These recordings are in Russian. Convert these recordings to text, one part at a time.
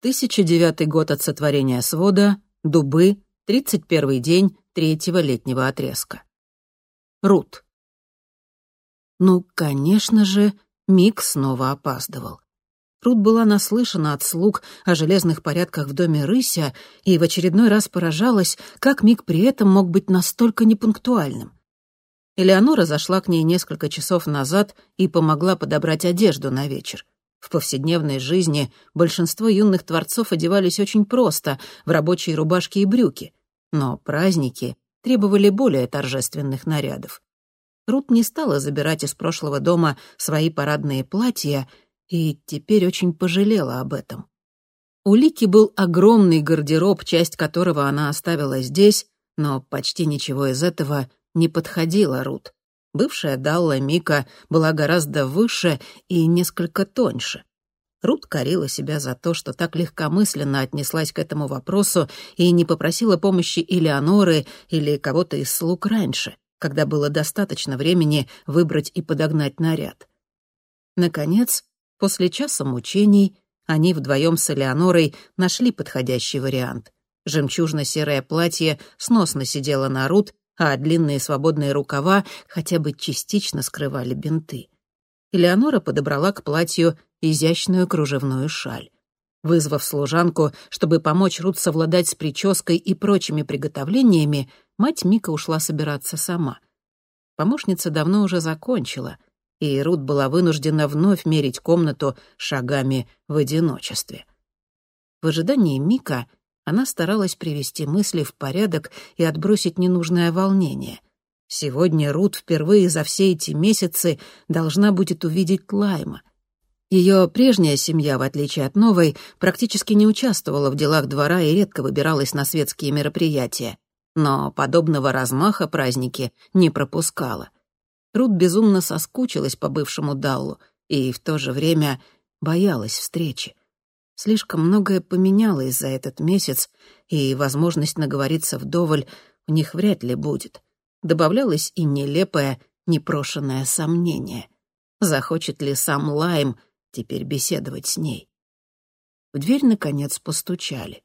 1009 год от сотворения свода, дубы, 31 день третьего летнего отрезка. Рут. Ну, конечно же, Мик снова опаздывал. Рут была наслышана от слуг о железных порядках в доме Рыся и в очередной раз поражалась, как Мик при этом мог быть настолько непунктуальным. Элеонора зашла к ней несколько часов назад и помогла подобрать одежду на вечер. В повседневной жизни большинство юных творцов одевались очень просто, в рабочие рубашки и брюки, но праздники требовали более торжественных нарядов. Рут не стала забирать из прошлого дома свои парадные платья и теперь очень пожалела об этом. У Лики был огромный гардероб, часть которого она оставила здесь, но почти ничего из этого не подходило Рут. Бывшая Далла Мика была гораздо выше и несколько тоньше. Рут корила себя за то, что так легкомысленно отнеслась к этому вопросу и не попросила помощи Элеоноры или кого-то из слуг раньше, когда было достаточно времени выбрать и подогнать наряд. Наконец, после часа мучений, они вдвоем с Элеонорой нашли подходящий вариант. Жемчужно-серое платье сносно сидело на Рут, а длинные свободные рукава хотя бы частично скрывали бинты. Элеонора подобрала к платью изящную кружевную шаль. Вызвав служанку, чтобы помочь Рут совладать с прической и прочими приготовлениями, мать Мика ушла собираться сама. Помощница давно уже закончила, и Рут была вынуждена вновь мерить комнату шагами в одиночестве. В ожидании Мика она старалась привести мысли в порядок и отбросить ненужное волнение. Сегодня Рут впервые за все эти месяцы должна будет увидеть Лайма. Ее прежняя семья, в отличие от новой, практически не участвовала в делах двора и редко выбиралась на светские мероприятия. Но подобного размаха праздники не пропускала. Рут безумно соскучилась по бывшему Даллу и в то же время боялась встречи. Слишком многое поменялось за этот месяц, и возможность наговориться вдоволь у них вряд ли будет. Добавлялось и нелепое, непрошенное сомнение. Захочет ли сам Лайм теперь беседовать с ней? В дверь, наконец, постучали.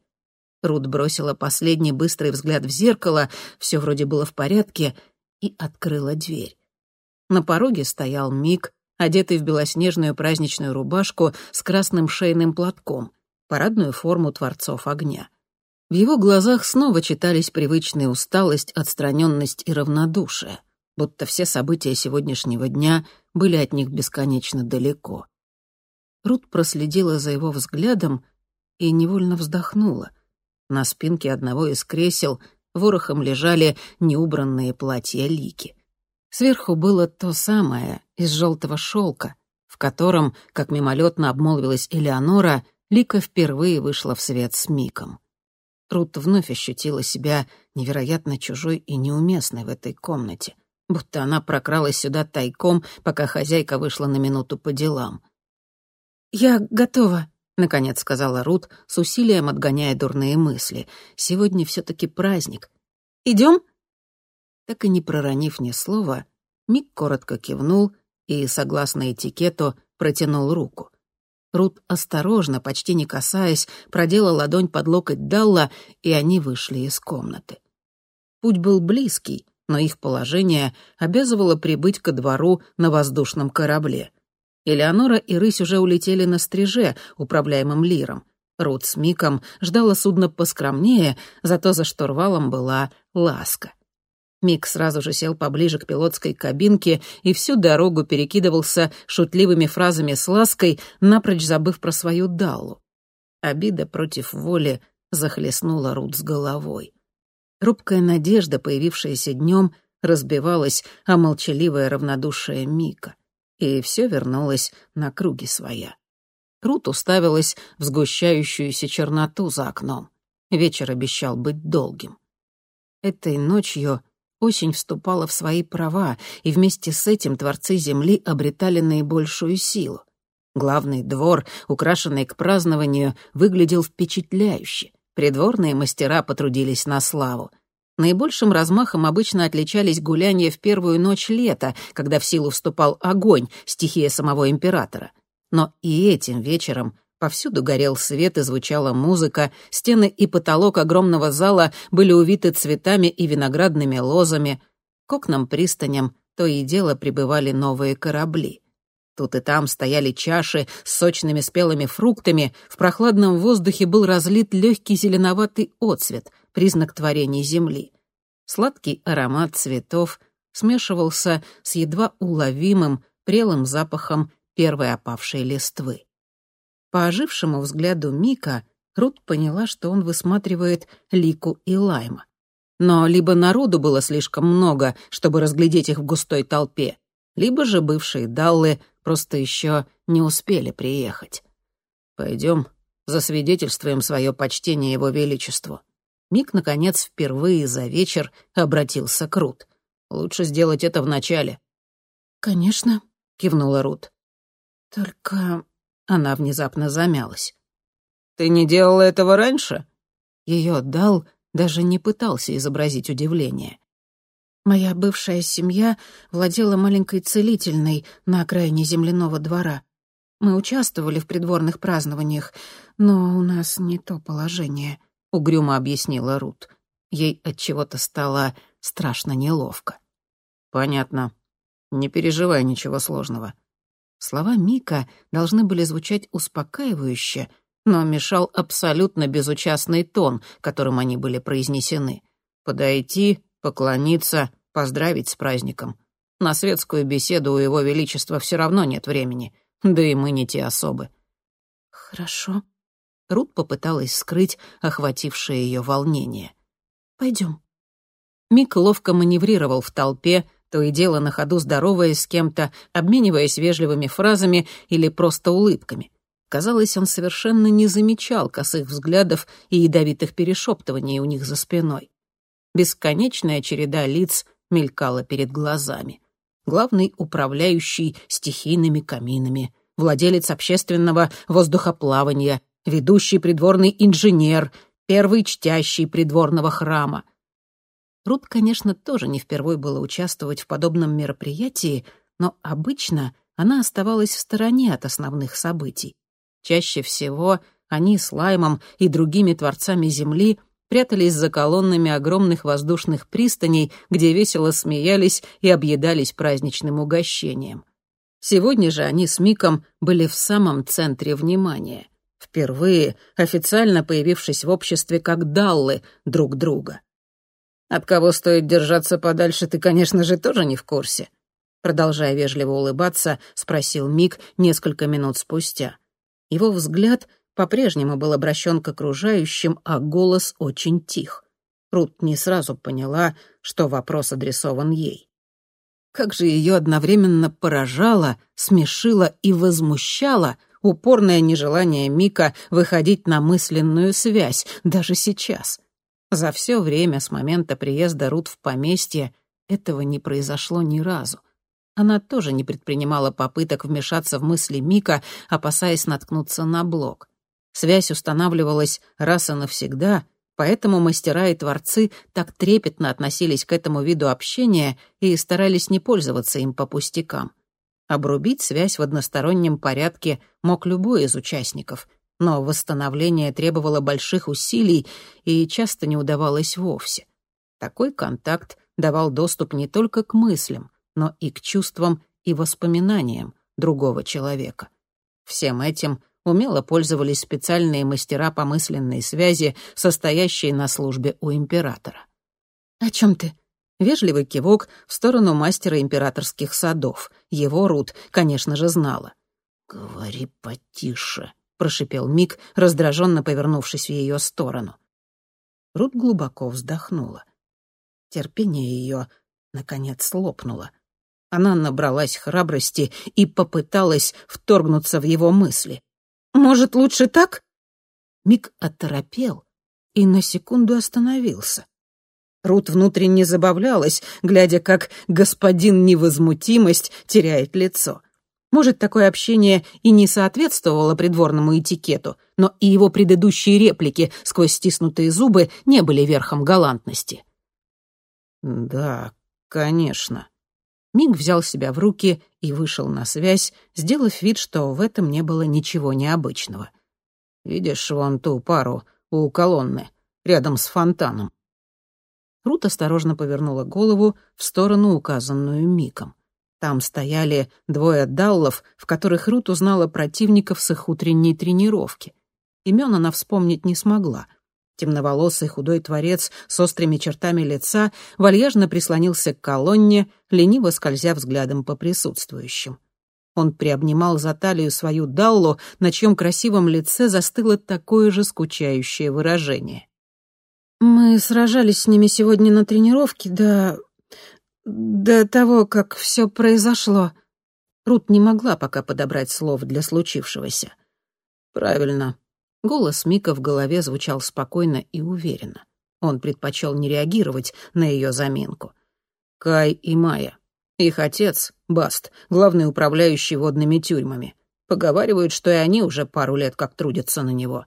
Рут бросила последний быстрый взгляд в зеркало, все вроде было в порядке, и открыла дверь. На пороге стоял Мик, одетый в белоснежную праздничную рубашку с красным шейным платком, парадную форму Творцов Огня. В его глазах снова читались привычная усталость, отстраненность и равнодушие, будто все события сегодняшнего дня были от них бесконечно далеко. Рут проследила за его взглядом и невольно вздохнула. На спинке одного из кресел ворохом лежали неубранные платья Лики — Сверху было то самое, из желтого шелка, в котором, как мимолетно обмолвилась Элеонора, Лика впервые вышла в свет с Миком. Рут вновь ощутила себя невероятно чужой и неуместной в этой комнате, будто она прокралась сюда тайком, пока хозяйка вышла на минуту по делам. «Я готова», — наконец сказала Рут, с усилием отгоняя дурные мысли. «Сегодня все-таки праздник. Идем?» Так и не проронив ни слова, Мик коротко кивнул и, согласно этикету, протянул руку. Рут осторожно, почти не касаясь, продела ладонь под локоть Далла, и они вышли из комнаты. Путь был близкий, но их положение обязывало прибыть ко двору на воздушном корабле. Элеонора и Рысь уже улетели на стриже, управляемым лиром. Рут с Миком ждала судно поскромнее, зато за штурвалом была ласка — Мик сразу же сел поближе к пилотской кабинке и всю дорогу перекидывался шутливыми фразами с лаской, напрочь забыв про свою Даллу. Обида против воли захлестнула Рут с головой. Рубкая надежда, появившаяся днем, разбивалась о молчаливое равнодушие Мика, и все вернулось на круги своя. Рут уставилась в сгущающуюся черноту за окном. Вечер обещал быть долгим. Этой ночью Осень вступала в свои права, и вместе с этим творцы Земли обретали наибольшую силу. Главный двор, украшенный к празднованию, выглядел впечатляюще. Придворные мастера потрудились на славу. Наибольшим размахом обычно отличались гуляния в первую ночь лета, когда в силу вступал огонь, стихия самого императора. Но и этим вечером Повсюду горел свет и звучала музыка, стены и потолок огромного зала были увиты цветами и виноградными лозами. К окнам-пристаням то и дело прибывали новые корабли. Тут и там стояли чаши с сочными спелыми фруктами, в прохладном воздухе был разлит легкий зеленоватый отцвет, признак творения земли. Сладкий аромат цветов смешивался с едва уловимым, прелым запахом первой опавшей листвы. По ожившему взгляду Мика Рут поняла, что он высматривает Лику и Лайма. Но либо народу было слишком много, чтобы разглядеть их в густой толпе, либо же бывшие Даллы просто еще не успели приехать. Пойдем, засвидетельствуем свое почтение его величеству. Мик, наконец, впервые за вечер обратился к Рут. Лучше сделать это вначале. «Конечно», — кивнула Рут. «Только...» — она внезапно замялась. «Ты не делала этого раньше?» Ее Дал даже не пытался изобразить удивление. Моя бывшая семья владела маленькой целительной на окраине земляного двора. Мы участвовали в придворных празднованиях, но у нас не то положение», — угрюмо объяснила Рут. Ей от чего-то стало страшно неловко. «Понятно. Не переживай ничего сложного». Слова Мика должны были звучать успокаивающе, но мешал абсолютно безучастный тон, которым они были произнесены. Подойти поклониться, поздравить с праздником. На светскую беседу у его величества все равно нет времени, да и мы не те особы. Хорошо. Рут попыталась скрыть охватившее ее волнение. Пойдем. Мик ловко маневрировал в толпе, то и дело на ходу здороваясь с кем-то, обмениваясь вежливыми фразами или просто улыбками. Казалось, он совершенно не замечал косых взглядов и ядовитых перешептываний у них за спиной. Бесконечная череда лиц мелькала перед глазами. Главный управляющий стихийными каминами, владелец общественного воздухоплавания, ведущий придворный инженер, первый чтящий придворного храма. Рут, конечно, тоже не впервой было участвовать в подобном мероприятии, но обычно она оставалась в стороне от основных событий. Чаще всего они с Лаймом и другими творцами Земли — прятались за колоннами огромных воздушных пристаней, где весело смеялись и объедались праздничным угощением. Сегодня же они с Миком были в самом центре внимания, впервые официально появившись в обществе как даллы друг друга. «От кого стоит держаться подальше, ты, конечно же, тоже не в курсе», продолжая вежливо улыбаться, спросил Мик несколько минут спустя. Его взгляд — по-прежнему был обращен к окружающим, а голос очень тих. Рут не сразу поняла, что вопрос адресован ей. Как же ее одновременно поражало, смешило и возмущало упорное нежелание Мика выходить на мысленную связь, даже сейчас. За все время с момента приезда Рут в поместье этого не произошло ни разу. Она тоже не предпринимала попыток вмешаться в мысли Мика, опасаясь наткнуться на блок. Связь устанавливалась раз и навсегда, поэтому мастера и творцы так трепетно относились к этому виду общения и старались не пользоваться им по пустякам. Обрубить связь в одностороннем порядке мог любой из участников, но восстановление требовало больших усилий и часто не удавалось вовсе. Такой контакт давал доступ не только к мыслям, но и к чувствам и воспоминаниям другого человека. Всем этим — умело пользовались специальные мастера по мысленной связи, состоящие на службе у императора. «О чем ты?» Вежливый кивок в сторону мастера императорских садов. Его Рут, конечно же, знала. «Говори потише», — прошипел Мик, раздраженно повернувшись в ее сторону. Рут глубоко вздохнула. Терпение ее, наконец, лопнуло. Она набралась храбрости и попыталась вторгнуться в его мысли. Может, лучше так?» Мик оторопел и на секунду остановился. Рут внутренне забавлялась, глядя, как господин невозмутимость теряет лицо. Может, такое общение и не соответствовало придворному этикету, но и его предыдущие реплики сквозь стиснутые зубы не были верхом галантности. «Да, конечно», Миг взял себя в руки и вышел на связь, сделав вид, что в этом не было ничего необычного. Видишь вон ту пару у колонны, рядом с фонтаном?» Рут осторожно повернула голову в сторону, указанную Миком. Там стояли двое даллов, в которых Рут узнала противников с их утренней тренировки. Имен она вспомнить не смогла. Темноволосый худой творец с острыми чертами лица вальяжно прислонился к колонне, лениво скользя взглядом по присутствующим. Он приобнимал за талию свою Даллу, на чьем красивом лице застыло такое же скучающее выражение. «Мы сражались с ними сегодня на тренировке до... до того, как все произошло». Рут не могла пока подобрать слов для случившегося. «Правильно». Голос Мика в голове звучал спокойно и уверенно. Он предпочел не реагировать на ее заминку. «Кай и Майя. Их отец, Баст, главный управляющий водными тюрьмами. Поговаривают, что и они уже пару лет как трудятся на него.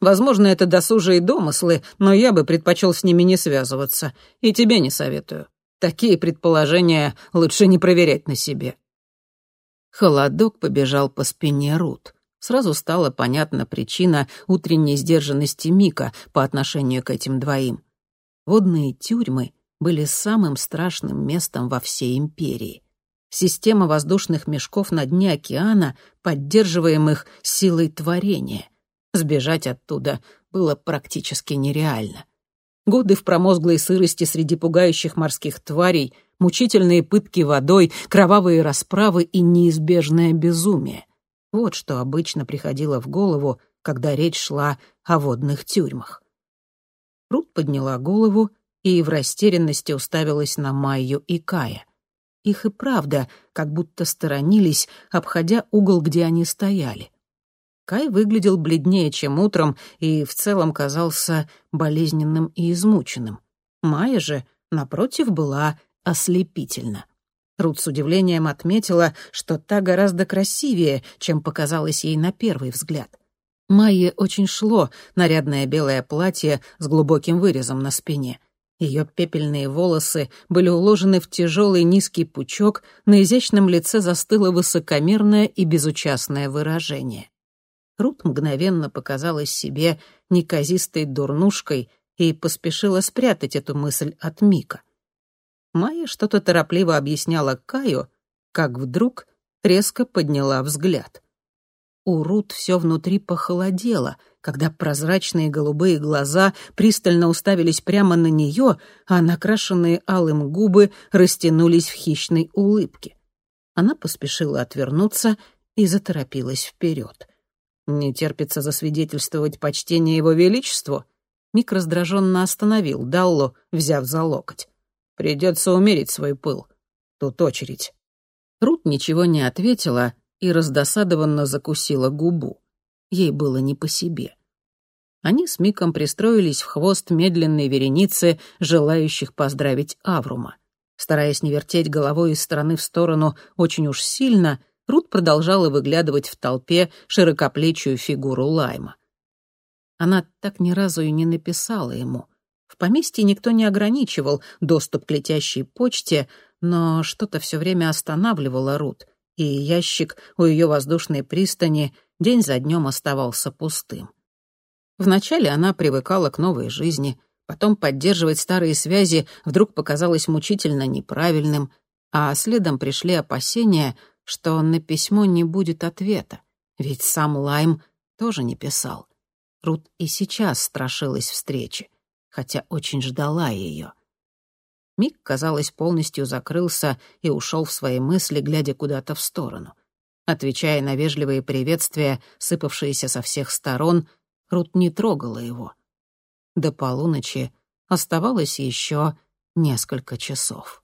Возможно, это досужие домыслы, но я бы предпочел с ними не связываться. И тебе не советую. Такие предположения лучше не проверять на себе». Холодок побежал по спине Рут. Сразу стала понятна причина утренней сдержанности Мика по отношению к этим двоим. Водные тюрьмы были самым страшным местом во всей империи. Система воздушных мешков на дне океана, поддерживаемых силой творения. Сбежать оттуда было практически нереально. Годы в промозглой сырости среди пугающих морских тварей, мучительные пытки водой, кровавые расправы и неизбежное безумие. Вот что обычно приходило в голову, когда речь шла о водных тюрьмах. Рут подняла голову и в растерянности уставилась на Майю и Кая. Их и правда как будто сторонились, обходя угол, где они стояли. Кай выглядел бледнее, чем утром, и в целом казался болезненным и измученным. Майя же, напротив, была ослепительна. Рут с удивлением отметила, что та гораздо красивее, чем показалось ей на первый взгляд. Майе очень шло нарядное белое платье с глубоким вырезом на спине. Ее пепельные волосы были уложены в тяжелый низкий пучок, на изящном лице застыло высокомерное и безучастное выражение. Рут мгновенно показалась себе неказистой дурнушкой и поспешила спрятать эту мысль от Мика. Майя что-то торопливо объясняла Каю, как вдруг резко подняла взгляд. У Рут все внутри похолодело, когда прозрачные голубые глаза пристально уставились прямо на нее, а накрашенные алым губы растянулись в хищной улыбке. Она поспешила отвернуться и заторопилась вперед. «Не терпится засвидетельствовать почтение его величеству?» Мик раздраженно остановил Даллу, взяв за локоть. «Придется умерить свой пыл. Тут очередь». Рут ничего не ответила, и раздосадованно закусила губу. Ей было не по себе. Они с Миком пристроились в хвост медленной вереницы, желающих поздравить Аврума. Стараясь не вертеть головой из стороны в сторону очень уж сильно, Рут продолжала выглядывать в толпе широкоплечую фигуру Лайма. Она так ни разу и не написала ему. В поместье никто не ограничивал доступ к летящей почте, но что-то все время останавливало Рут — и ящик у ее воздушной пристани день за днем оставался пустым. Вначале она привыкала к новой жизни, потом поддерживать старые связи вдруг показалось мучительно неправильным, а следом пришли опасения, что на письмо не будет ответа, ведь сам Лайм тоже не писал. Рут и сейчас страшилась встречи, хотя очень ждала ее. Мик, казалось, полностью закрылся и ушел в свои мысли, глядя куда-то в сторону. Отвечая на вежливые приветствия, сыпавшиеся со всех сторон, Рут не трогала его. До полуночи оставалось еще несколько часов.